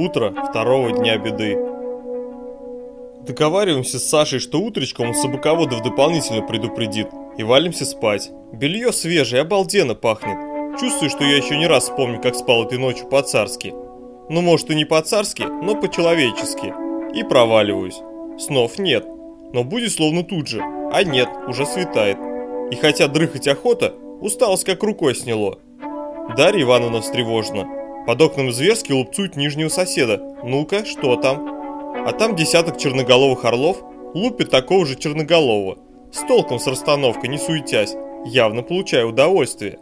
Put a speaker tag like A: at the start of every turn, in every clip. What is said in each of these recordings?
A: Утро второго дня беды. Договариваемся с Сашей, что утречком он собаководов дополнительно предупредит. И валимся спать. Белье свежее, обалденно пахнет. Чувствую, что я еще не раз вспомню, как спал этой ночью по-царски. Ну, может и не по-царски, но по-человечески. И проваливаюсь. Снов нет. Но будет словно тут же. А нет, уже светает. И хотя дрыхать охота, усталость как рукой сняло. Дарья Ивановна встревожена. Под окном зверски лупцует нижнего соседа. Ну-ка, что там? А там десяток черноголовых орлов лупит такого же черноголового. С толком с расстановкой, не суетясь, явно получая удовольствие.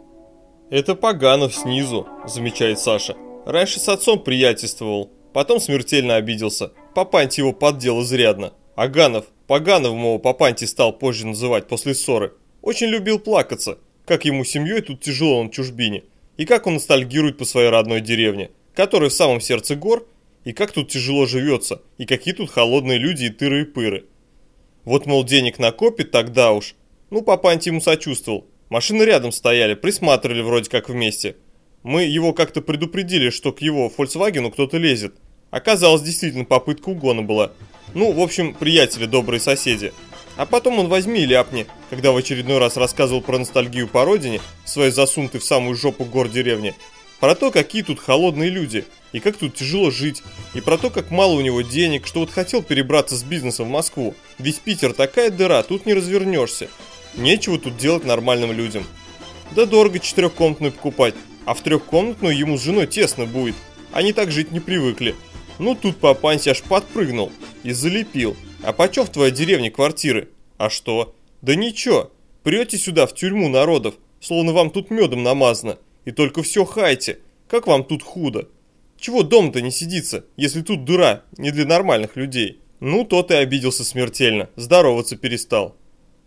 A: «Это Поганов снизу», – замечает Саша. «Раньше с отцом приятельствовал, потом смертельно обиделся. Папанти его поддел изрядно. Аганов, Поганов его Папанти стал позже называть после ссоры. Очень любил плакаться, как ему семьей тут тяжело на чужбине и как он ностальгирует по своей родной деревне, которая в самом сердце гор, и как тут тяжело живется, и какие тут холодные люди и тыры и пыры. Вот, мол, денег накопит, тогда уж. Ну, папанти ему сочувствовал. Машины рядом стояли, присматривали вроде как вместе. Мы его как-то предупредили, что к его Фольксвагену кто-то лезет. Оказалось, действительно, попытка угона была. Ну, в общем, приятели, добрые соседи. А потом он возьми и ляпни, когда в очередной раз рассказывал про ностальгию по родине, своей засунутой в самую жопу гор деревни, про то, какие тут холодные люди, и как тут тяжело жить, и про то, как мало у него денег, что вот хотел перебраться с бизнесом в Москву. Весь Питер такая дыра, тут не развернешься. Нечего тут делать нормальным людям. Да дорого четырехкомнатную покупать, а в трехкомнатную ему с женой тесно будет. Они так жить не привыкли. Ну тут папанси аж подпрыгнул и залепил. А почем в твоей деревне квартиры? А что? Да ничего. Прете сюда в тюрьму народов, словно вам тут медом намазано. И только все хайте. Как вам тут худо? Чего дом-то не сидится, если тут дыра, не для нормальных людей? Ну, тот и обиделся смертельно, здороваться перестал.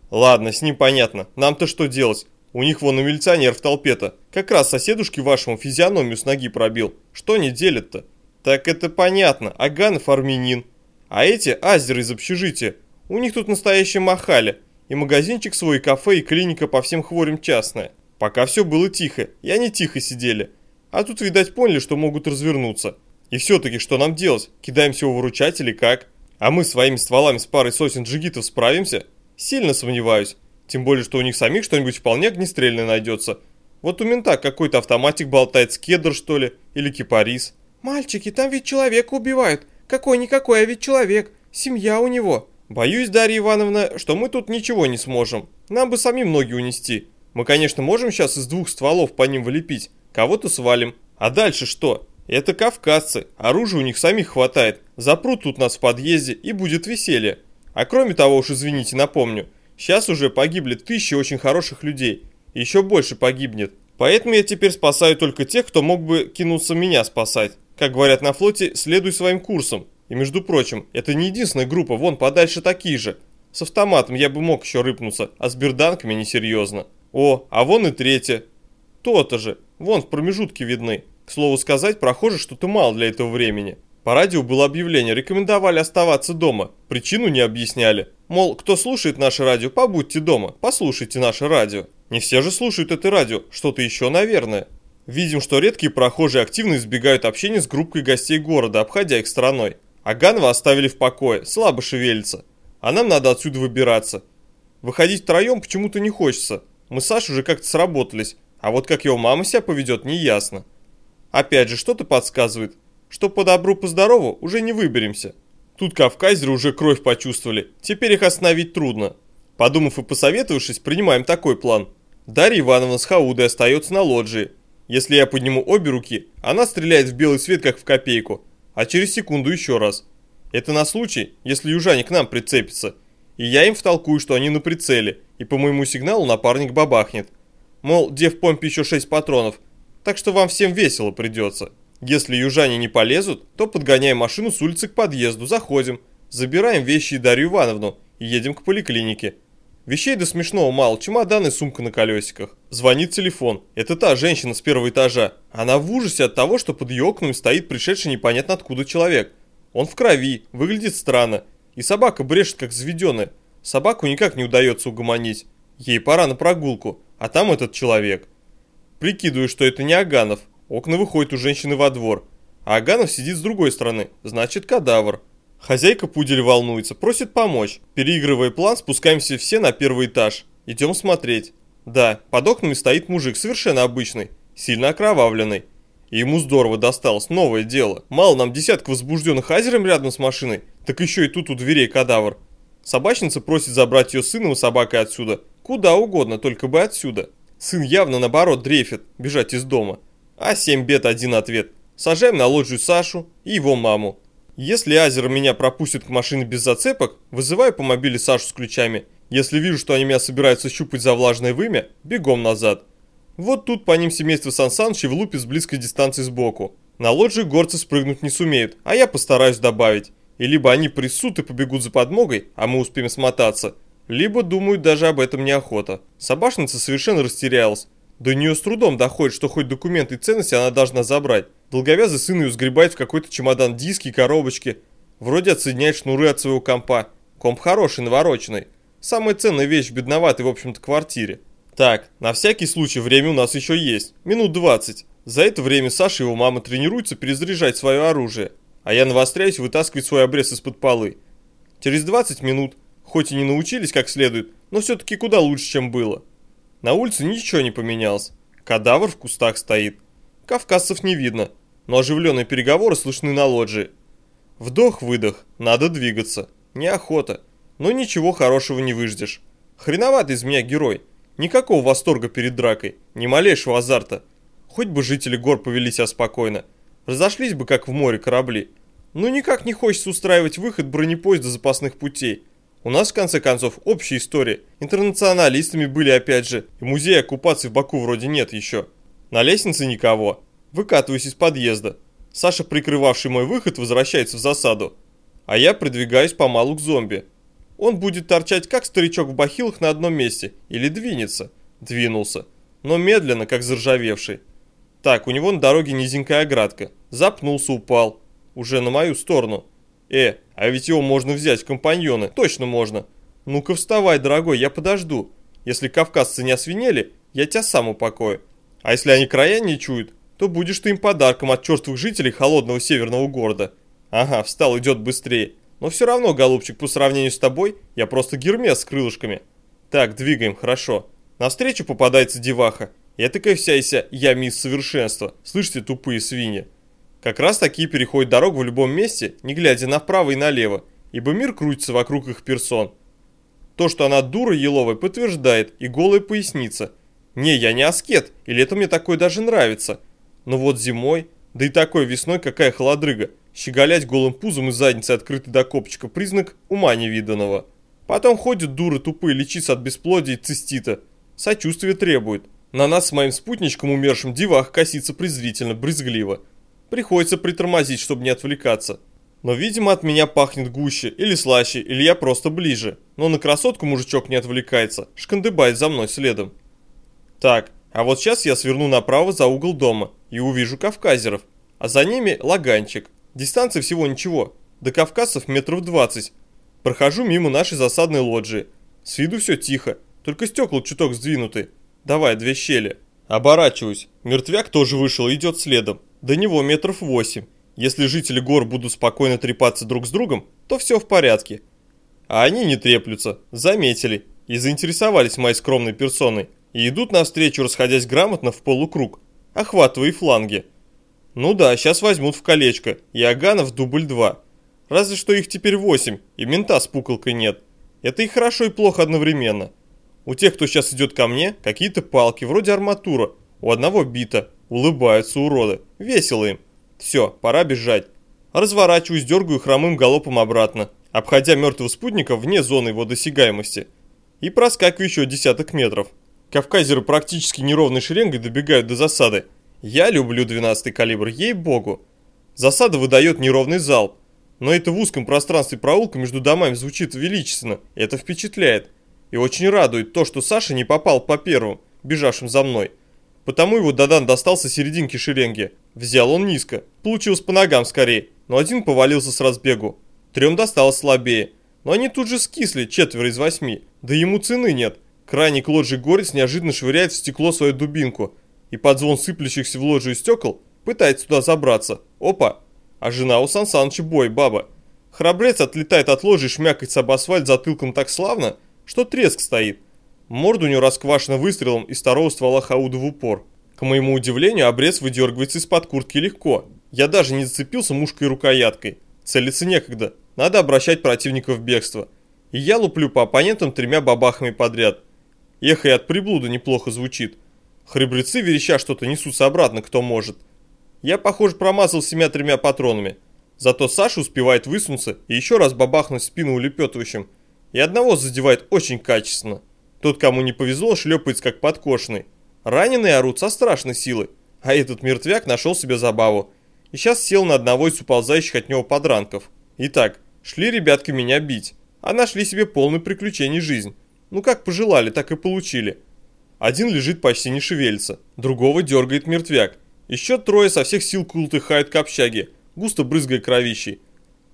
A: Ладно, с ним понятно, нам-то что делать? У них вон и милиционер в толпе-то. Как раз соседушке вашему физиономию с ноги пробил. Что не делят-то? Так это понятно, Аганов армянин. А эти азеры из общежития, у них тут настоящие махали. И магазинчик свой, и кафе, и клиника по всем хворям частная. Пока все было тихо, и они тихо сидели. А тут, видать, поняли, что могут развернуться. И все-таки, что нам делать? Кидаемся его выручать или как? А мы своими стволами с парой сотен джигитов справимся? Сильно сомневаюсь. Тем более, что у них самих что-нибудь вполне огнестрельное найдется. Вот у мента какой-то автоматик болтает, скедр что ли, или кипарис.
B: «Мальчики, там ведь человека убивают. Какой-никакой, а ведь человек. Семья у него».
A: «Боюсь, Дарья Ивановна, что мы тут ничего не сможем. Нам бы самим ноги унести. Мы, конечно, можем сейчас из двух стволов по ним вылепить, кого-то свалим. А дальше что? Это кавказцы, оружия у них самих хватает. Запрут тут нас в подъезде и будет веселье. А кроме того, уж извините, напомню, сейчас уже погибли тысячи очень хороших людей. Еще больше погибнет. Поэтому я теперь спасаю только тех, кто мог бы кинуться меня спасать. Как говорят на флоте, следуй своим курсом. И между прочим, это не единственная группа, вон подальше такие же. С автоматом я бы мог еще рыпнуться, а с берданками несерьезно. О, а вон и третья. То-то же, вон в промежутке видны. К слову сказать, прохоже что-то мало для этого времени. По радио было объявление, рекомендовали оставаться дома. Причину не объясняли. Мол, кто слушает наше радио, побудьте дома, послушайте наше радио. Не все же слушают это радио, что-то еще, наверное. Видим, что редкие прохожие активно избегают общения с группой гостей города, обходя их стороной. А Ганова оставили в покое, слабо шевелится. А нам надо отсюда выбираться. Выходить втроем почему-то не хочется. Мы с Сашей уже как-то сработались, а вот как его мама себя поведет, не ясно. Опять же, что-то подсказывает, что по добру, по здорову уже не выберемся. Тут кавказеры уже кровь почувствовали, теперь их остановить трудно. Подумав и посоветовавшись, принимаем такой план. Дарья Ивановна с Хаудой остается на лоджии, если я подниму обе руки, она стреляет в белый свет, как в копейку, а через секунду еще раз. Это на случай, если южане к нам прицепятся. И я им втолкую, что они на прицеле, и по моему сигналу напарник бабахнет. Мол, где в помпе еще 6 патронов, так что вам всем весело придется. Если южане не полезут, то подгоняем машину с улицы к подъезду, заходим, забираем вещи и Дарью Ивановну и едем к поликлинике. Вещей до смешного мало, чемодан и сумка на колесиках. Звонит телефон. Это та женщина с первого этажа. Она в ужасе от того, что под ее окнами стоит пришедший непонятно откуда человек. Он в крови, выглядит странно. И собака брешет как заведенная. Собаку никак не удается угомонить. Ей пора на прогулку, а там этот человек. Прикидываю, что это не Аганов. Окна выходят у женщины во двор. а Аганов сидит с другой стороны, значит кадавр. Хозяйка пуделя волнуется, просит помочь. Переигрывая план, спускаемся все на первый этаж. Идем смотреть. Да, под окнами стоит мужик, совершенно обычный, сильно окровавленный. И ему здорово досталось, новое дело. Мало нам десятка возбужденных азером рядом с машиной, так еще и тут у дверей кадавр. Собачница просит забрать ее сыном и собакой отсюда. Куда угодно, только бы отсюда. Сын явно наоборот дрейфит, бежать из дома. А семь бед один ответ. Сажаем на лоджию Сашу и его маму. Если Азер меня пропустит к машине без зацепок, вызываю по мобиле Сашу с ключами. Если вижу, что они меня собираются щупать за влажное вымя, бегом назад. Вот тут по ним семейство Сан Саныч и влупит с близкой дистанции сбоку. На лоджию горцы спрыгнуть не сумеют, а я постараюсь добавить. И либо они присут и побегут за подмогой, а мы успеем смотаться, либо думают даже об этом неохота. Собашница совершенно растерялась. До нее с трудом доходит, что хоть документы и ценности она должна забрать. Долговязый сын ее сгребает в какой-то чемодан диски и коробочки. Вроде отсоединяет шнуры от своего компа. Комп хороший, навороченный. Самая ценная вещь в бедноватой, в общем-то, квартире. Так, на всякий случай время у нас еще есть. Минут 20. За это время Саша и его мама тренируются перезаряжать свое оружие. А я навостряюсь вытаскивать свой обрез из-под полы. Через 20 минут, хоть и не научились как следует, но все-таки куда лучше, чем было. На улице ничего не поменялось. Кадавр в кустах стоит. Кавказцев не видно но оживленные переговоры слышны на лоджии. Вдох-выдох, надо двигаться. Неохота, но ничего хорошего не выждешь. Хреноват из меня герой. Никакого восторга перед дракой, ни малейшего азарта. Хоть бы жители гор повели себя спокойно. Разошлись бы, как в море, корабли. Но никак не хочется устраивать выход бронепоезда запасных путей. У нас, в конце концов, общая история. Интернационалистами были опять же, и музея оккупации в Баку вроде нет еще. На лестнице никого. Выкатываюсь из подъезда. Саша, прикрывавший мой выход, возвращается в засаду. А я придвигаюсь помалу к зомби. Он будет торчать, как старичок в бахилах на одном месте. Или двинется. Двинулся. Но медленно, как заржавевший. Так, у него на дороге низенькая оградка. Запнулся, упал. Уже на мою сторону. Э, а ведь его можно взять в компаньоны. Точно можно. Ну-ка вставай, дорогой, я подожду. Если кавказцы не освинели, я тебя сам упокою. А если они края не чуют, то будешь ты им подарком от чертовых жителей холодного северного города. Ага, встал, идет быстрее. Но все равно, голубчик, по сравнению с тобой, я просто гермес с крылышками. Так, двигаем, хорошо. Навстречу попадается деваха. Я такая вся ися, я мисс совершенства. Слышите, тупые свиньи? Как раз такие переходят дорогу в любом месте, не глядя направо и налево, ибо мир крутится вокруг их персон. То, что она дура еловая, подтверждает и голая поясница. Не, я не аскет, или это мне такое даже нравится. Но вот зимой, да и такой весной какая холодрыга, щеголять голым пузом и задницей открытой до копчика признак ума невиданного. Потом ходят дуры тупые лечиться от бесплодия и цистита. Сочувствие требует. На нас с моим спутничком умершим девах косится презрительно, брезгливо. Приходится притормозить, чтобы не отвлекаться. Но, видимо, от меня пахнет гуще, или слаще, или я просто ближе. Но на красотку мужичок не отвлекается, шкандыбает за мной следом. Так, а вот сейчас я сверну направо за угол дома и увижу кавказеров, а за ними лаганчик. Дистанция всего ничего, до кавказцев метров 20. Прохожу мимо нашей засадной лоджии. С виду все тихо, только стекла чуток сдвинуты. Давай, две щели. Оборачиваюсь. Мертвяк тоже вышел и идет следом. До него метров 8. Если жители гор будут спокойно трепаться друг с другом, то все в порядке. А они не треплются, заметили и заинтересовались моей скромной персоной и идут навстречу, расходясь грамотно в полукруг, охватывая фланги. Ну да, сейчас возьмут в колечко, и Аганов дубль 2. Разве что их теперь 8, и мента с пуколкой нет. Это и хорошо, и плохо одновременно. У тех, кто сейчас идет ко мне, какие-то палки, вроде арматура. У одного бита. Улыбаются уроды. Весело им. Все, пора бежать. Разворачиваюсь, дергаю хромым галопом обратно, обходя мертвого спутника вне зоны его досягаемости. И проскакиваю еще десяток метров. Кавказеры практически неровной шеренгой добегают до засады. Я люблю 12-й калибр, ей-богу. Засада выдает неровный залп. Но это в узком пространстве проулка между домами звучит величественно, это впечатляет. И очень радует то, что Саша не попал по первым, бежавшим за мной. Потому его Дадан достался серединки шеренги. Взял он низко, получилось по ногам скорее, но один повалился с разбегу. Трем досталось слабее, но они тут же скисли, четверо из восьми, да ему цены нет. Крайний лоджии горец неожиданно швыряет в стекло свою дубинку и под звон сыплющихся в ложу стекол пытается туда забраться. Опа! А жена у Сан Саныча бой, баба. Храбрец отлетает от ложи и шмякается об асфальт затылком так славно, что треск стоит. Морда у него расквашена выстрелом из второго ствола Хауда в упор. К моему удивлению, обрез выдергивается из-под куртки легко. Я даже не зацепился мушкой и рукояткой. Целиться некогда. Надо обращать противника в бегство. И я луплю по оппонентам тремя бабахами подряд. Эхо и от приблуда неплохо звучит. Храбрецы вереща что-то несутся обратно, кто может. Я, похоже, промазал семя тремя патронами. Зато Саша успевает высунуться и еще раз бабахнуть спину улепетывающим. И одного задевает очень качественно. Тот, кому не повезло, шлепается как подкошенный. Раненые орут со страшной силой. А этот мертвяк нашел себе забаву. И сейчас сел на одного из уползающих от него подранков. Итак, шли ребятки меня бить. А нашли себе полный приключений жизнь. Ну как пожелали, так и получили. Один лежит почти не шевелится, другого дергает мертвяк. Еще трое со всех сил култыхают к общаге, густо брызгая кровищей.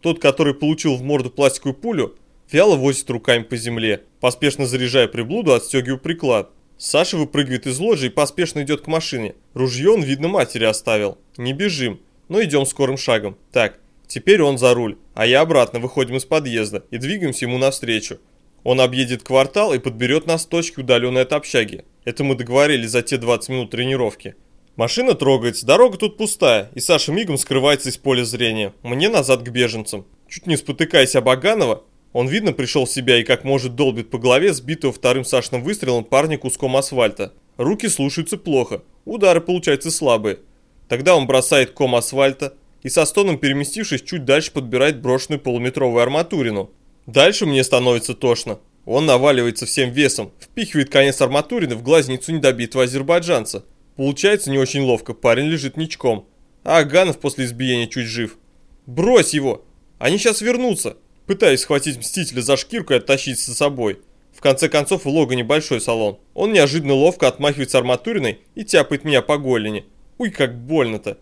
A: Тот, который получил в морду пластиковую пулю, вяло возит руками по земле, поспешно заряжая приблуду, отстегивая приклад. Саша выпрыгивает из ложи и поспешно идет к машине. Ружье он, видно, матери оставил. Не бежим, но идем скорым шагом. Так, теперь он за руль, а я обратно выходим из подъезда и двигаемся ему навстречу. Он объедет квартал и подберет нас к точке, удаленной от общаги. Это мы договорились за те 20 минут тренировки. Машина трогается, дорога тут пустая, и Саша мигом скрывается из поля зрения. Мне назад к беженцам. Чуть не спотыкаясь об Аганова, он, видно, пришел в себя и как может долбит по голове сбитого вторым Сашным выстрелом парня куском асфальта. Руки слушаются плохо, удары получаются слабые. Тогда он бросает ком асфальта и со стоном переместившись чуть дальше подбирает брошенную полуметровую арматурину. Дальше мне становится тошно. Он наваливается всем весом, впихивает конец арматурины в глазницу недобитого азербайджанца. Получается не очень ловко, парень лежит ничком. А Аганов после избиения чуть жив. Брось его! Они сейчас вернутся! Пытаюсь схватить Мстителя за шкирку и оттащить за собой. В конце концов, у Лога небольшой салон. Он неожиданно ловко отмахивается арматуриной и тяпает меня по голени. Уй, как больно-то.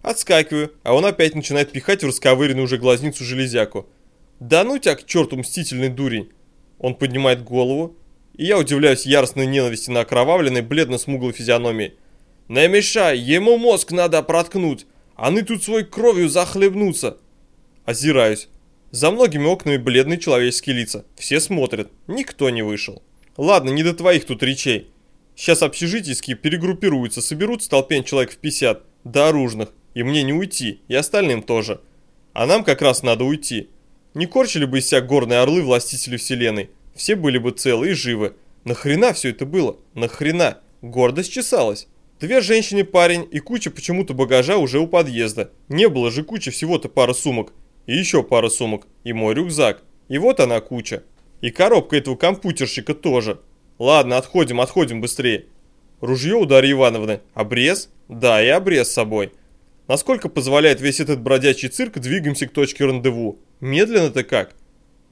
A: Отскакиваю, а он опять начинает пихать в расковыренную уже глазницу железяку. Да ну тебя к черту, мстительный дурень. Он поднимает голову, и я удивляюсь яростной ненависти на окровавленной, бледно-смуглой физиономии. «Не мешай, ему мозг надо проткнуть, они тут своей кровью захлебнутся!» Озираюсь. За многими окнами бледные человеческие лица. Все смотрят. Никто не вышел. Ладно, не до твоих тут речей. Сейчас общежитийские перегруппируются, соберут столпень человек в 50, до оружных. И мне не уйти, и остальным тоже. А нам как раз надо уйти. Не корчили бы из себя горные орлы властители вселенной. Все были бы целы и живы. Нахрена все это было? Нахрена? Гордость чесалась. Две женщины, парень и куча почему-то багажа уже у подъезда. Не было же кучи, всего-то пара сумок. И еще пара сумок. И мой рюкзак. И вот она куча. И коробка этого компьютерщика тоже. Ладно, отходим, отходим быстрее. Ружье у Дарьи Ивановны. Обрез? Да, и обрез с собой. Насколько позволяет весь этот бродячий цирк, двигаемся к точке рандеву. Медленно-то как?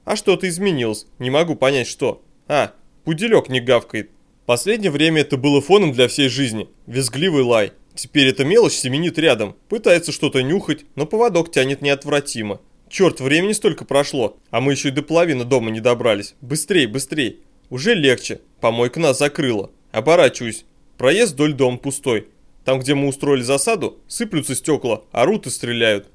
A: А что-то изменилось. Не могу понять, что. А, пуделек не гавкает. Последнее время это было фоном для всей жизни. Визгливый лай. Теперь эта мелочь семенит рядом, пытается что-то нюхать, но поводок тянет неотвратимо. Черт, времени столько прошло, а мы еще и до половины дома не добрались. Быстрей, быстрей. Уже легче, помойка нас закрыла. Оборачиваюсь. Проезд вдоль дома пустой. Там, где мы устроили засаду, сыплются стекла, орут и стреляют.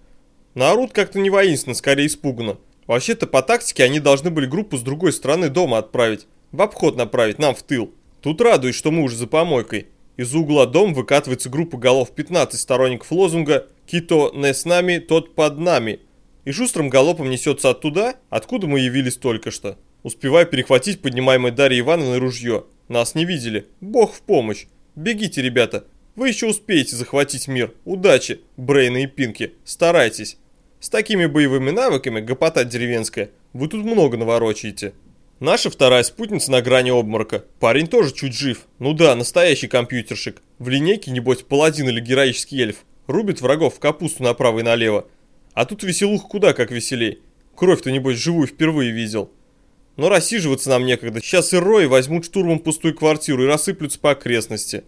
A: На орут как-то не воинственно, скорее испуганно. Вообще-то по тактике они должны были группу с другой стороны дома отправить. В обход направить, нам в тыл. Тут радуюсь, что мы уже за помойкой. Из угла дома выкатывается группа голов 15 сторонников лозунга «Кито не с нами, тот под нами». И шустрым галопом несется оттуда, откуда мы явились только что. Успевая перехватить поднимаемое Дарьей Ивановной ружье. Нас не видели. Бог в помощь. Бегите, ребята. Вы еще успеете захватить мир. Удачи, Брейны и Пинки. Старайтесь. С такими боевыми навыками, гопота деревенская, вы тут много наворочаете. Наша вторая спутница на грани обморока. Парень тоже чуть жив. Ну да, настоящий компьютерщик. В линейке, небось, паладин или героический эльф. Рубит врагов в капусту направо и налево. А тут веселуха куда как веселей. Кровь-то, небось, живую впервые видел. Но рассиживаться нам некогда. Сейчас и Рои возьмут штурмом пустую квартиру и рассыплются по окрестности.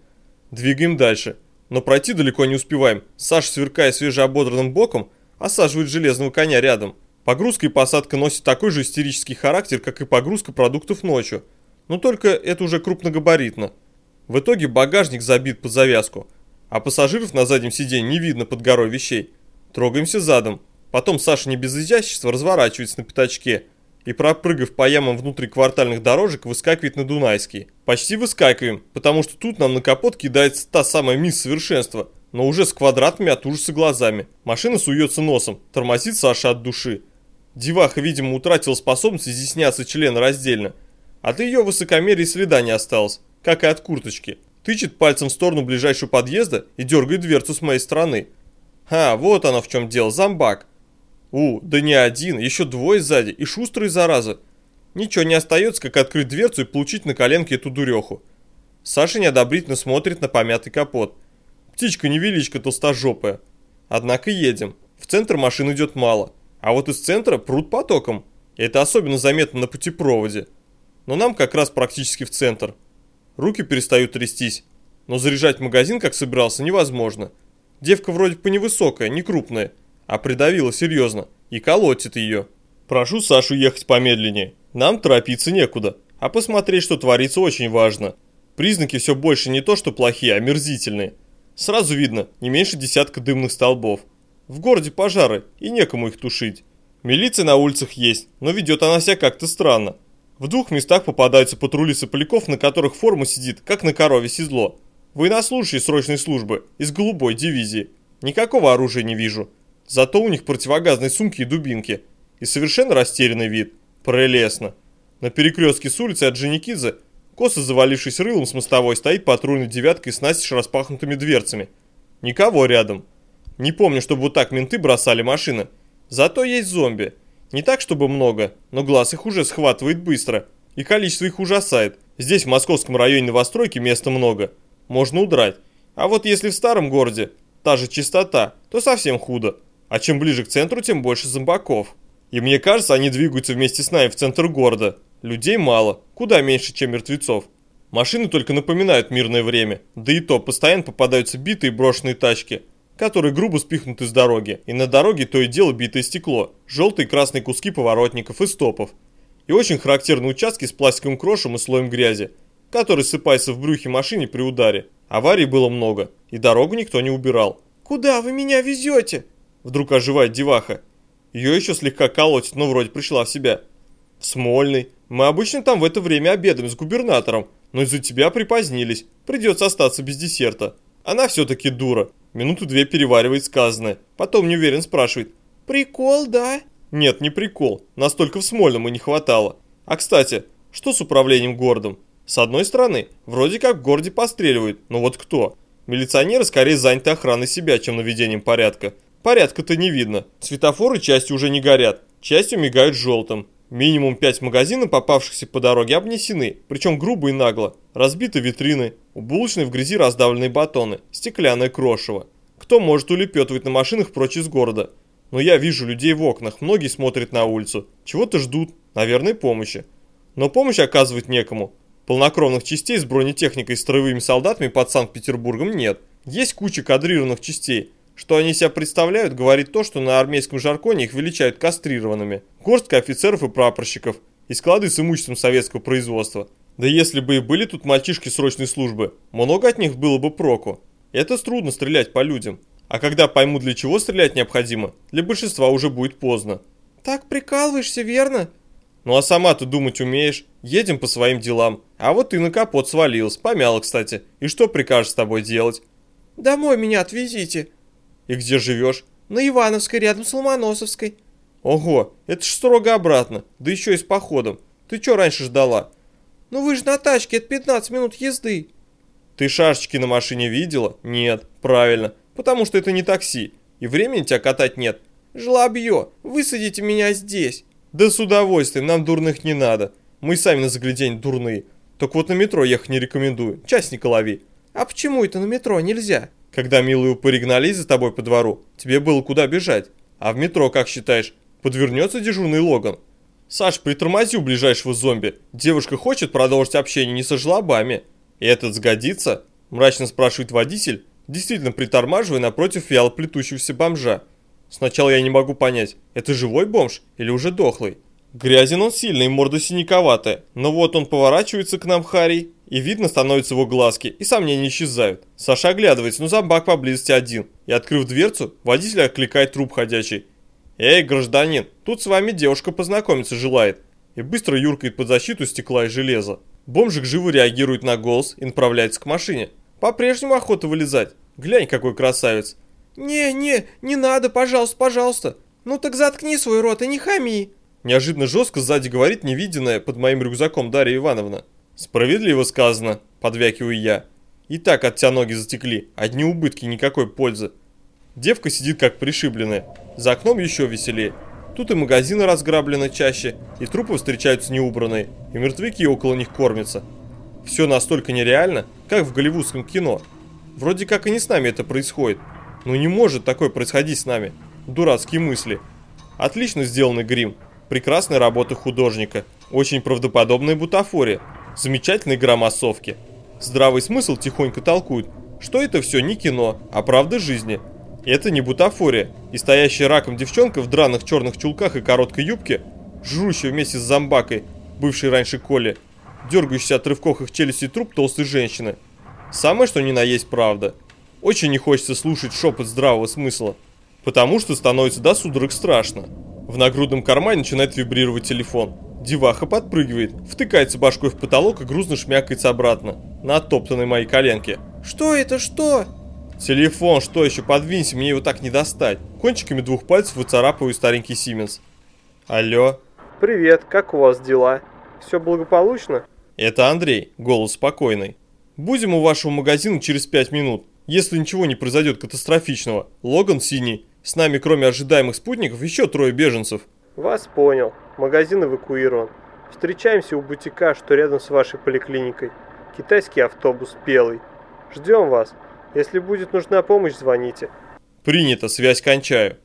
A: Двигаем дальше. Но пройти далеко не успеваем. Саша, сверкая свежеободранным боком, осаживает железного коня рядом. Погрузка и посадка носят такой же истерический характер, как и погрузка продуктов ночью, но только это уже крупногабаритно. В итоге багажник забит под завязку, а пассажиров на заднем сиденье не видно под горой вещей. Трогаемся задом. Потом Саша не без изящества разворачивается на пятачке и, пропрыгав по ямам внутри квартальных дорожек, выскакивает на Дунайский. Почти выскакиваем, потому что тут нам на капот кидается та самая мисс совершенства, но уже с квадратными от ужаса глазами. Машина суется носом, тормозит Саша от души. Деваха, видимо, утратила способность изъясняться члена раздельно. От ее высокомерия следа не осталось, как и от курточки. Тычет пальцем в сторону ближайшего подъезда и дергает дверцу с моей стороны. А, вот оно в чем дело, зомбак. У, да не один, еще двое сзади и шустрые заразы. Ничего не остается, как открыть дверцу и получить на коленке эту дуреху. Саша неодобрительно смотрит на помятый капот. Птичка-невеличка толстожопая. Однако едем. В центр машин идет мало. А вот из центра пруд потоком. Это особенно заметно на путепроводе. Но нам как раз практически в центр. Руки перестают трястись. Но заряжать магазин, как собирался, невозможно. Девка вроде бы невысокая, не крупная, а придавила серьезно и колотит ее. Прошу Сашу ехать помедленнее. Нам торопиться некуда, а посмотреть, что творится, очень важно. Признаки все больше не то, что плохие, а мерзительные. Сразу видно, не меньше десятка дымных столбов. В городе пожары, и некому их тушить. Милиция на улицах есть, но ведет она себя как-то странно. В двух местах попадаются патрули сопляков, на которых форма сидит, как на корове седло. Военнослужащие срочной службы из голубой дивизии. Никакого оружия не вижу. Зато у них противогазные сумки и дубинки. И совершенно растерянный вид. Прелестно. На перекрестке с улицы от Дженикидзе, косо завалившись рылом с мостовой, стоит патрульная девятка с настежь распахнутыми дверцами. Никого рядом. Не помню, чтобы вот так менты бросали машины. Зато есть зомби. Не так, чтобы много, но глаз их уже схватывает быстро. И количество их ужасает. Здесь, в московском районе новостройки, места много можно удрать. А вот если в старом городе та же чистота, то совсем худо. А чем ближе к центру, тем больше зомбаков. И мне кажется, они двигаются вместе с нами в центр города. Людей мало, куда меньше, чем мертвецов. Машины только напоминают мирное время, да и то постоянно попадаются битые брошенные тачки, которые грубо спихнуты с дороги, и на дороге то и дело битое стекло, желтые и красные куски поворотников и стопов. И очень характерные участки с пластиковым крошем и слоем грязи, который сыпается в брюхе машине при ударе. Аварий было много, и дорогу никто не убирал.
B: «Куда вы меня везете?»
A: Вдруг оживает деваха. Ее еще слегка колотит, но вроде пришла в себя. «В Смольный. Мы обычно там в это время обедаем с губернатором, но из-за тебя припозднились. Придется остаться без десерта». Она все-таки дура. Минуту две переваривает сказанное. Потом неуверен спрашивает.
B: «Прикол, да?»
A: Нет, не прикол. Настолько в Смольном и не хватало. А кстати, что с управлением городом? С одной стороны, вроде как в городе постреливают, но вот кто? Милиционеры скорее заняты охраной себя, чем наведением порядка. Порядка-то не видно. Светофоры частью уже не горят, частью мигают желтым. Минимум пять магазинов, попавшихся по дороге, обнесены, причем грубо и нагло. Разбиты витрины, у булочной в грязи раздавленные батоны, стеклянное крошево. Кто может улепетывать на машинах прочь из города? Но я вижу людей в окнах, многие смотрят на улицу. Чего-то ждут, наверное, помощи. Но помощь оказывать некому. Полнокровных частей с бронетехникой и строевыми солдатами под Санкт-Петербургом нет. Есть куча кадрированных частей. Что они себя представляют, говорит то, что на армейском жарконе их величают кастрированными. Горстка офицеров и прапорщиков. И склады с имуществом советского производства. Да если бы и были тут мальчишки срочной службы, много от них было бы проку. Это трудно стрелять по людям. А когда пойму, для чего стрелять необходимо, для большинства уже будет поздно.
B: Так прикалываешься, верно?
A: Ну а сама ты думать умеешь? Едем по своим делам. А вот ты на капот свалилась, помяла, кстати. И что прикажешь с тобой делать?
B: Домой меня отвезите.
A: И где живешь?
B: На Ивановской, рядом с Ломоносовской.
A: Ого, это ж строго обратно, да еще и с походом. Ты что раньше ждала?
B: Ну вы же на тачке, это 15 минут езды.
A: Ты шашечки на машине видела? Нет, правильно, потому что это не такси. И времени тебя катать нет.
B: Жлобье, высадите меня здесь.
A: Да с удовольствием, нам дурных не надо. Мы сами на заглядень дурные. Только вот на метро ехать не рекомендую, частника лови.
B: А почему это на метро нельзя?
A: Когда милые упыри гнались за тобой по двору, тебе было куда бежать. А в метро, как считаешь, подвернется дежурный Логан? Саш, притормози у ближайшего зомби. Девушка хочет продолжить общение не со жлобами. И этот сгодится? Мрачно спрашивает водитель, действительно притормаживая напротив вяло плетущегося бомжа. Сначала я не могу понять, это живой бомж или уже дохлый? Грязен он сильно и морда синяковатая, но вот он поворачивается к нам, Харри, и видно становятся его глазки, и сомнения исчезают. Саша оглядывается, но зомбак поблизости один, и открыв дверцу, водитель окликает труп ходячий. «Эй, гражданин, тут с вами девушка познакомиться желает», и быстро юркает под защиту стекла и железа. Бомжик живо реагирует на голос и направляется к машине. По-прежнему охота вылезать. Глянь, какой красавец.
B: «Не, не, не надо, пожалуйста, пожалуйста. Ну так заткни свой рот и не хами».
A: Неожиданно жестко сзади говорит невиденная под моим рюкзаком Дарья Ивановна. Справедливо сказано, подвякиваю я. И так от тебя ноги затекли, одни убытки, никакой пользы. Девка сидит как пришибленная, за окном еще веселее. Тут и магазины разграблены чаще, и трупы встречаются неубранные, и мертвяки около них кормятся. Все настолько нереально, как в голливудском кино. Вроде как и не с нами это происходит. Но не может такое происходить с нами. Дурацкие мысли. Отлично сделанный грим, прекрасная работа художника, очень правдоподобная бутафория, замечательная игра массовки. Здравый смысл тихонько толкует, что это все не кино, а правда жизни. Это не бутафория, и стоящая раком девчонка в драных черных чулках и короткой юбке, жрущая вместе с зомбакой, бывшей раньше Коли, дергающийся от рывков их челюсти труп толстой женщины. Самое что ни на есть правда. Очень не хочется слушать шепот здравого смысла, потому что становится до судорог страшно. В нагрудном кармане начинает вибрировать телефон. Деваха подпрыгивает, втыкается башкой в потолок и грузно шмякается обратно, на оттоптанной моей коленке.
B: «Что это, что?»
A: «Телефон, что еще? Подвинься, мне его так не достать». Кончиками двух пальцев выцарапываю старенький Сименс. «Алло?»
C: «Привет, как у вас дела? Все благополучно?»
A: «Это Андрей, голос спокойный. Будем у вашего магазина через пять минут, если ничего не произойдет катастрофичного. Логан синий, с нами, кроме ожидаемых спутников, еще трое беженцев.
C: Вас понял. Магазин эвакуирован. Встречаемся у бутика, что рядом с вашей поликлиникой. Китайский автобус белый. Ждем вас. Если будет нужна помощь, звоните.
A: Принято, связь кончаю.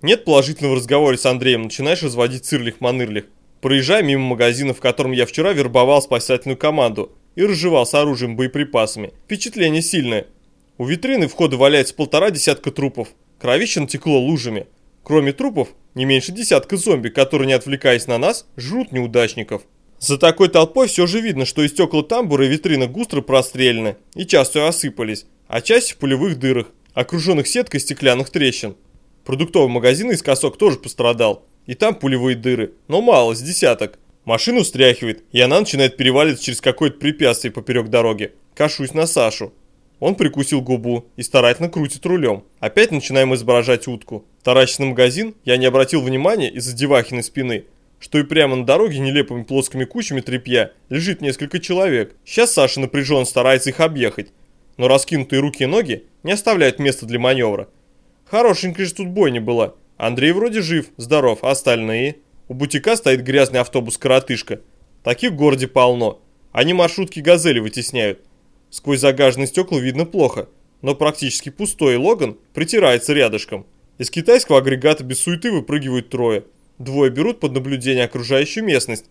A: Нет положительного разговора с Андреем, начинаешь разводить цирлих-манырлих. Проезжай мимо магазина, в котором я вчера вербовал спасательную команду и разжевал с оружием боеприпасами. Впечатление сильное. У витрины входа валяется полтора десятка трупов. Кровище натекло лужами. Кроме трупов, не меньше десятка зомби, которые, не отвлекаясь на нас, жрут неудачников. За такой толпой все же видно, что и стекла тамбура и витрина густро прострелены и частью осыпались, а часть в полевых дырах, окруженных сеткой стеклянных трещин. Продуктовый магазин из косок тоже пострадал, и там пулевые дыры, но мало, с десяток. Машину стряхивает, и она начинает переваливаться через какое-то препятствие поперек дороги. Кашусь на Сашу. Он прикусил губу и старательно крутит рулем. Опять начинаем изображать утку. Таращись на магазин, я не обратил внимания из-за девахиной спины, что и прямо на дороге нелепыми плоскими кучами тряпья лежит несколько человек. Сейчас Саша напряженно старается их объехать, но раскинутые руки и ноги не оставляют места для маневра. Хорошенькая же тут бойня была. Андрей вроде жив, здоров, а остальные? У бутика стоит грязный автобус-коротышка. Таких в городе полно. Они маршрутки «Газели» вытесняют. Сквозь загаженные стекла видно плохо, но практически пустой Логан притирается рядышком. Из китайского агрегата без суеты выпрыгивают трое. Двое берут под наблюдение окружающую местность.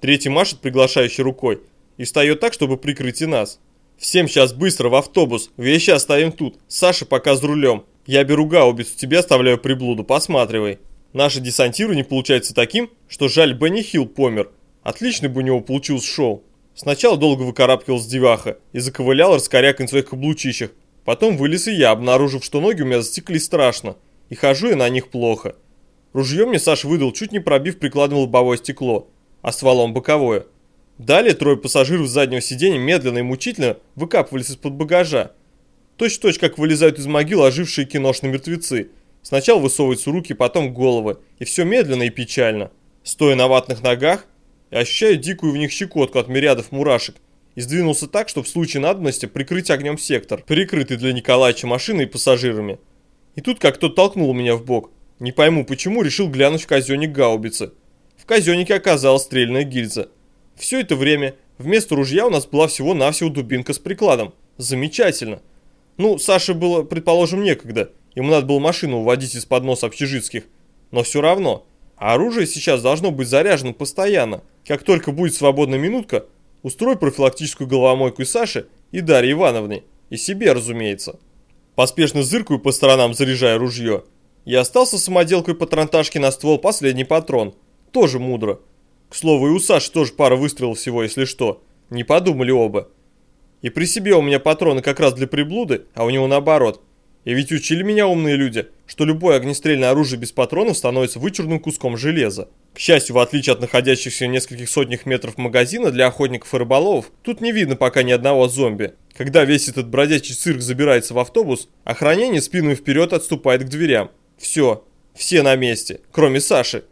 A: Третий машет приглашающей рукой и встает так, чтобы прикрыть и нас. Всем сейчас быстро в автобус, вещи оставим тут. Саша пока с рулем. Я беру гаубицу, тебе оставляю приблуду, посматривай. Наше десантирование получается таким, что жаль Бенни Хилл помер. Отличный бы у него получился шоу. Сначала долго выкарабкивался деваха и заковылял, раскорякой на своих каблучищах. Потом вылез и я, обнаружив, что ноги у меня застекли страшно, и хожу я на них плохо. Ружье мне Саш выдал, чуть не пробив прикладом лобовое стекло, а стволом боковое. Далее трое пассажиров с заднего сиденья медленно и мучительно выкапывались из-под багажа. Точь-в-точь, как вылезают из могил ожившие киношные мертвецы. Сначала высовываются руки, потом головы, и все медленно и печально. Стоя на ватных ногах, и ощущаю дикую в них щекотку от мириадов мурашек, и сдвинулся так, чтобы в случае надобности прикрыть огнем сектор, перекрытый для Николаевича машиной и пассажирами. И тут как кто-то толкнул меня в бок. Не пойму почему, решил глянуть в казенник гаубицы. В казеннике оказалась стрельная гильза. Все это время вместо ружья у нас была всего-навсего дубинка с прикладом. Замечательно. Ну, Саше было, предположим, некогда. Ему надо было машину уводить из-под носа общежитских. Но все равно. Оружие сейчас должно быть заряжено постоянно. Как только будет свободная минутка, устрой профилактическую головомойку и Саше, и Дарье Ивановне. И себе, разумеется. Поспешно зыркаю по сторонам, заряжая ружье. Я остался самоделкой патронташки на ствол последний патрон. тоже мудро. К слову, и у Саши тоже пара выстрелов всего, если что. Не подумали оба. И при себе у меня патроны как раз для приблуды, а у него наоборот. И ведь учили меня умные люди, что любое огнестрельное оружие без патронов становится вычурным куском железа. К счастью, в отличие от находящихся в нескольких сотнях метров магазина для охотников и рыболовов, тут не видно пока ни одного зомби. Когда весь этот бродячий цирк забирается в автобус, охранение спиной вперед отступает к дверям. Все, все на месте, кроме Саши.